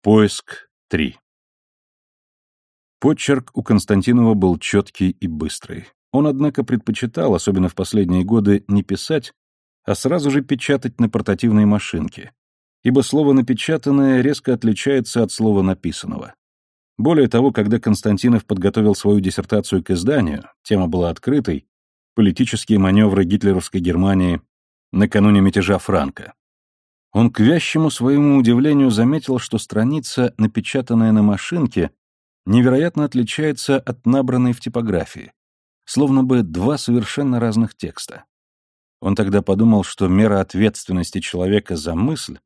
Поиск 3 Почерк у Константинова был четкий и быстрый. Он, однако, предпочитал, особенно в последние годы, не писать, а сразу же печатать на портативной машинке, ибо слово «напечатанное» резко отличается от слова «написанного». Более того, когда Константинов подготовил свою диссертацию к изданию, тема была открытой, политические маневры гитлеровской Германии накануне мятежа Франка. Он к вящему своему удивлению заметил, что страница, напечатанная на машинке, невероятно отличается от набранной в типографии, словно бы два совершенно разных текста. Он тогда подумал, что мера ответственности человека за мысль,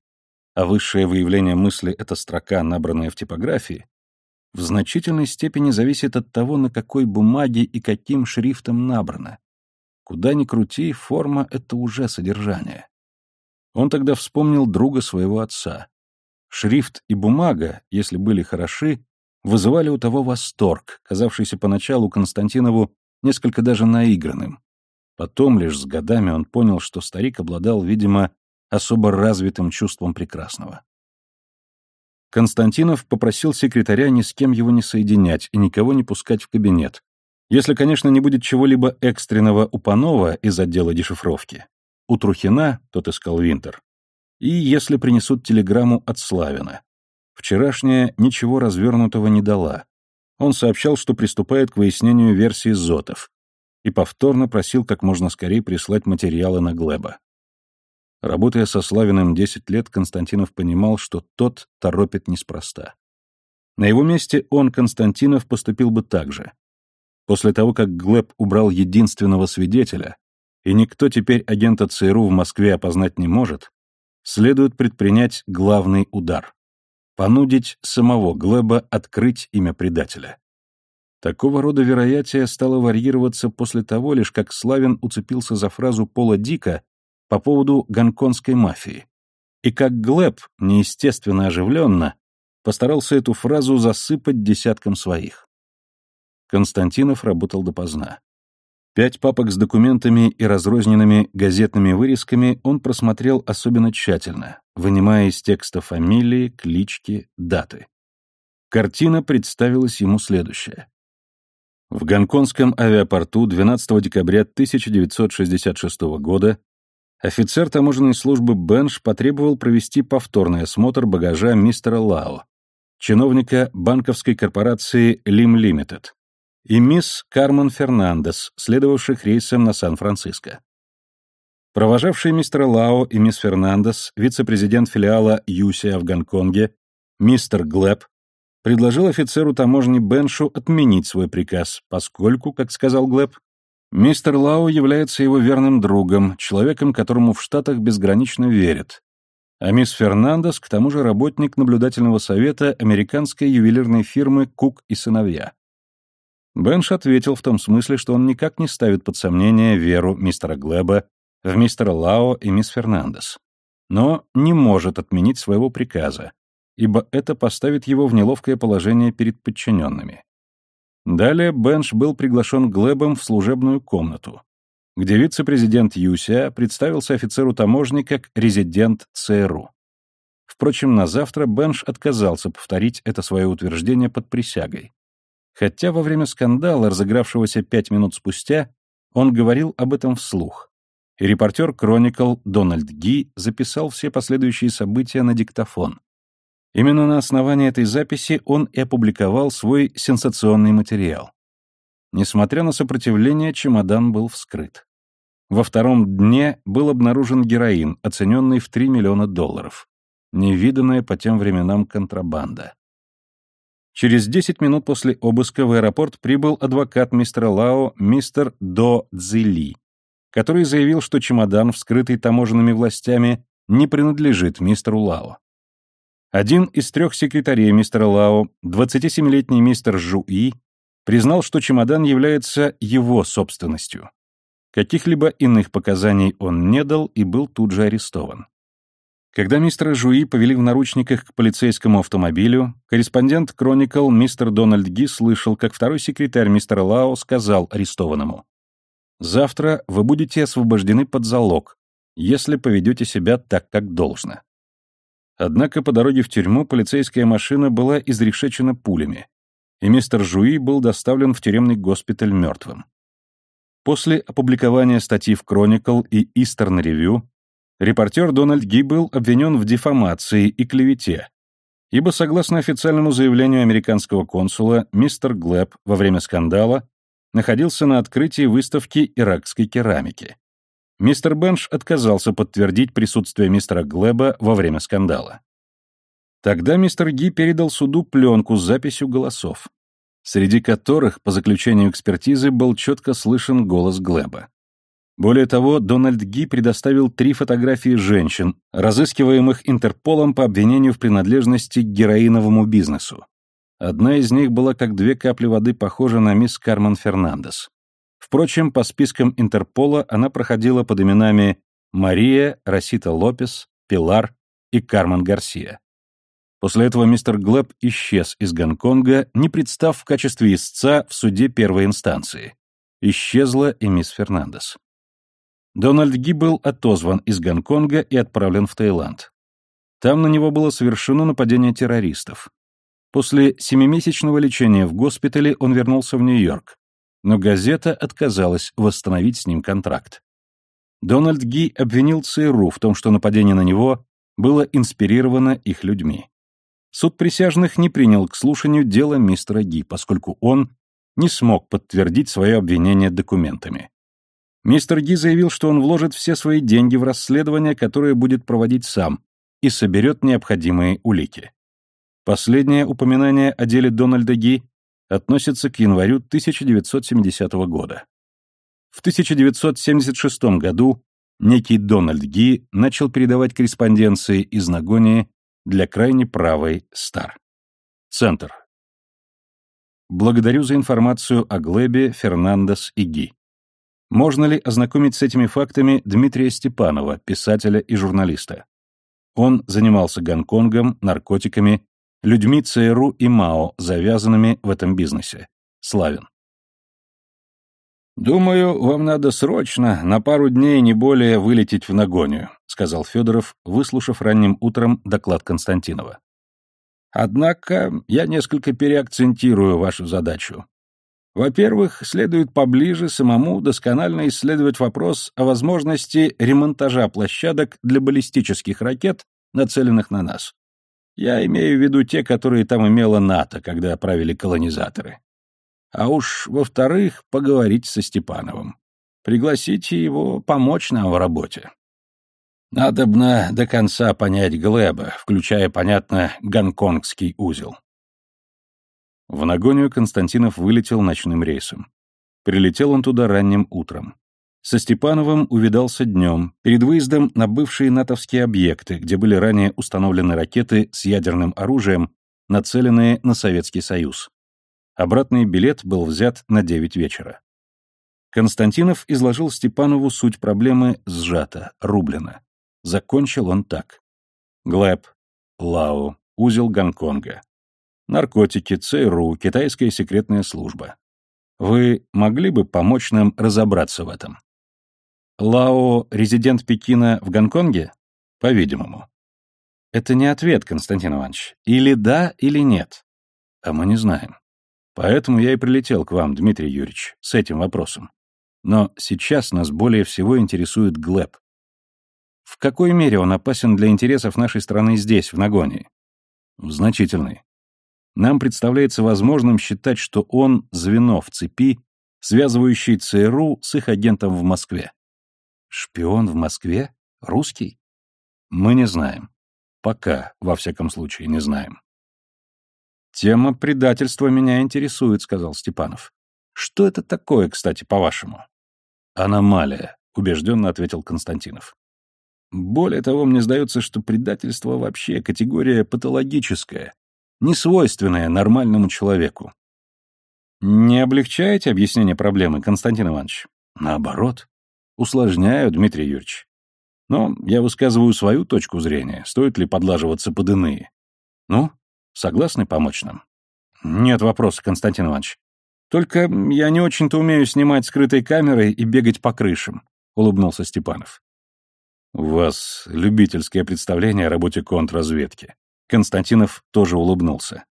а высшее выявление мысли — это строка, набранная в типографии, в значительной степени зависит от того, на какой бумаге и каким шрифтом набрано. Куда ни крути, форма — это уже содержание. Он тогда вспомнил друга своего отца. Шрифт и бумага, если были хороши, вызывали у того восторг, казавшийся поначалу Константинову несколько даже наигранным. Потом лишь с годами он понял, что старик обладал, видимо, особо развитым чувством прекрасного. Константинов попросил секретаря ни с кем его не соединять и никого не пускать в кабинет, если, конечно, не будет чего-либо экстренного у Панова из отдела дешифровки. У Трухина, тот искал Винтер, и если принесут телеграмму от Славина. Вчерашняя ничего развернутого не дала. Он сообщал, что приступает к выяснению версии Зотов, и повторно просил как можно скорее прислать материалы на Глеба. Работая со Славиным 10 лет, Константинов понимал, что тот торопит неспроста. На его месте он, Константинов, поступил бы так же. После того, как Глеб убрал единственного свидетеля, и никто теперь агента ЦРУ в Москве опознать не может, следует предпринять главный удар. Понудить самого Глеба открыть имя предателя. Такого рода вероятие стало варьироваться после того лишь, как Славин уцепился за фразу Пола Дика по поводу гонконгской мафии. И как Глеб, неестественно оживленно, постарался эту фразу засыпать десятком своих. Константинов работал допоздна. Пять папок с документами и разрозненными газетными вырезками он просмотрел особенно тщательно, вынимая из текста фамилии, клички, даты. Картина представилась ему следующая. В гонконгском авиапорту 12 декабря 1966 года офицер таможенной службы Бенш потребовал провести повторный осмотр багажа мистера Лао, чиновника банковской корпорации Лим Лимитед, и мисс Кармен Фернандес, следовавших рейсом на Сан-Франциско. Провожавшие мистера Лао и мисс Фернандес, вице-президент филиала Юсия в Гонконге, мистер Глэб, предложил офицеру таможни Беншу отменить свой приказ, поскольку, как сказал Глэб, Мистер Лау является его верным другом, человеком, которому в Штатах безгранично верят. А мисс Фернандес, к тому же, работник наблюдательного совета американской ювелирной фирмы «Кук и сыновья». Бенш ответил в том смысле, что он никак не ставит под сомнение веру мистера Глеба в мистера Лао и мисс Фернандес, но не может отменить своего приказа, ибо это поставит его в неловкое положение перед подчиненными. Далее Бенш был приглашен Глебом в служебную комнату, где вице-президент Юся представился офицеру таможни как резидент ЦРУ. Впрочем, на завтра Бенш отказался повторить это свое утверждение под присягой. Хотя во время скандала, разыгравшегося пять минут спустя, он говорил об этом вслух. И репортер Chronicle Дональд Ги записал все последующие события на диктофон, Именно на основании этой записи он и опубликовал свой сенсационный материал. Несмотря на сопротивление, чемодан был вскрыт. Во втором дне был обнаружен героин, оцененный в 3 миллиона долларов. Невиданная по тем временам контрабанда. Через 10 минут после обыска в аэропорт прибыл адвокат мистера Лао, мистер До Цзили, который заявил, что чемодан, вскрытый таможенными властями, не принадлежит мистеру Лао. Один из трех секретарей мистера Лао, 27-летний мистер Жуи, признал, что чемодан является его собственностью. Каких-либо иных показаний он не дал и был тут же арестован. Когда мистера Жуи повели в наручниках к полицейскому автомобилю, корреспондент Chronicle мистер Дональд Ги слышал, как второй секретарь мистера Лао сказал арестованному «Завтра вы будете освобождены под залог, если поведете себя так, как должно». Однако по дороге в тюрьму полицейская машина была изрешечена пулями, и мистер Жуи был доставлен в тюремный госпиталь мертвым. После опубликования статьи в Chronicle и Eastern Review репортер Дональд Ги был обвинен в дефамации и клевете, ибо, согласно официальному заявлению американского консула, мистер Глэб во время скандала находился на открытии выставки иракской керамики. Мистер Бенш отказался подтвердить присутствие мистера Глэба во время скандала. Тогда мистер Ги передал суду пленку с записью голосов, среди которых, по заключению экспертизы, был четко слышен голос Глэба. Более того, Дональд Ги предоставил три фотографии женщин, разыскиваемых Интерполом по обвинению в принадлежности к героиновому бизнесу. Одна из них была как две капли воды похожа на мисс Кармен Фернандес. Впрочем, по спискам Интерпола она проходила под именами Мария, Росита Лопес, Пилар и Кармен Гарсия. После этого мистер Глэб исчез из Гонконга, не представ в качестве истца в суде первой инстанции. Исчезла и мисс Фернандес. Дональд Ги был отозван из Гонконга и отправлен в Таиланд. Там на него было совершено нападение террористов. После семимесячного лечения в госпитале он вернулся в Нью-Йорк, но газета отказалась восстановить с ним контракт. Дональд Ги обвинил ЦРУ в том, что нападение на него было инспирировано их людьми. Суд присяжных не принял к слушанию дело мистера Ги, поскольку он не смог подтвердить свое обвинение документами. Мистер Ги заявил, что он вложит все свои деньги в расследование, которое будет проводить сам, и соберет необходимые улики. Последнее упоминание о деле Дональда Ги относится к январю 1970 года. В 1976 году некий Дональд Ги начал передавать корреспонденции из Нагонии для крайне правой Стар. Центр. Благодарю за информацию о Глебе, Фернандес и Ги. Можно ли ознакомить с этими фактами Дмитрия Степанова, писателя и журналиста? Он занимался Гонконгом, наркотиками людьми ЦРУ и МАО, завязанными в этом бизнесе. Славин. «Думаю, вам надо срочно, на пару дней не более, вылететь в Нагонию», сказал Федоров, выслушав ранним утром доклад Константинова. «Однако я несколько переакцентирую вашу задачу. Во-первых, следует поближе самому досконально исследовать вопрос о возможности ремонтажа площадок для баллистических ракет, нацеленных на нас. Я имею в виду те, которые там имела НАТО, когда правили колонизаторы. А уж, во-вторых, поговорить со Степановым. Пригласите его помочь нам в работе. Надобно до конца понять Глеба, включая, понятно, гонконгский узел. В Нагонию Константинов вылетел ночным рейсом. Прилетел он туда ранним утром. Со Степановым увидался днем, перед выездом на бывшие натовские объекты, где были ранее установлены ракеты с ядерным оружием, нацеленные на Советский Союз. Обратный билет был взят на 9 вечера. Константинов изложил Степанову суть проблемы сжато, рублено. Закончил он так. Глэб, Лао, узел Гонконга. Наркотики, ЦРУ, китайская секретная служба. Вы могли бы помочь нам разобраться в этом? Лао – резидент Пекина в Гонконге? По-видимому. Это не ответ, Константин Иванович. Или да, или нет. А мы не знаем. Поэтому я и прилетел к вам, Дмитрий Юрьевич, с этим вопросом. Но сейчас нас более всего интересует Глэб. В какой мере он опасен для интересов нашей страны здесь, в Нагонии? В значительной. Нам представляется возможным считать, что он – звено в цепи, связывающей ЦРУ с их агентом в Москве. Шпион в Москве? Русский? Мы не знаем. Пока, во всяком случае, не знаем. Тема предательства меня интересует, сказал Степанов. Что это такое, кстати, по-вашему? Аномалия, убежденно ответил Константинов. Более того, мне сдается, что предательство вообще категория патологическая, несвойственная нормальному человеку. Не облегчаете объяснение проблемы, Константин Иванович? Наоборот. Усложняю, Дмитрий Юрьевич. Но я высказываю свою точку зрения, стоит ли подлаживаться под иные. Ну, согласны помочь нам? Нет вопроса, Константин Иванович. Только я не очень-то умею снимать скрытой камерой и бегать по крышам, улыбнулся Степанов. У вас любительское представление о работе контрразведки. Константинов тоже улыбнулся.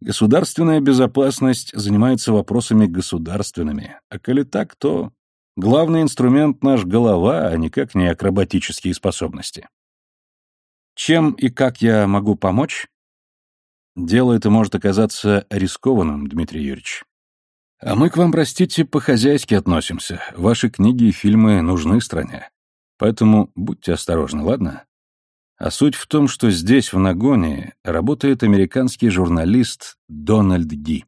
Государственная безопасность занимается вопросами государственными, а коли так, то главный инструмент наш голова, а никак не акробатические способности. Чем и как я могу помочь? Дело это может оказаться рискованным, Дмитрий Юрьевич. А мы к вам, простите, по-хозяйски относимся. Ваши книги и фильмы нужны стране. Поэтому будьте осторожны, ладно? А суть в том, что здесь, в Нагоне, работает американский журналист Дональд Ги.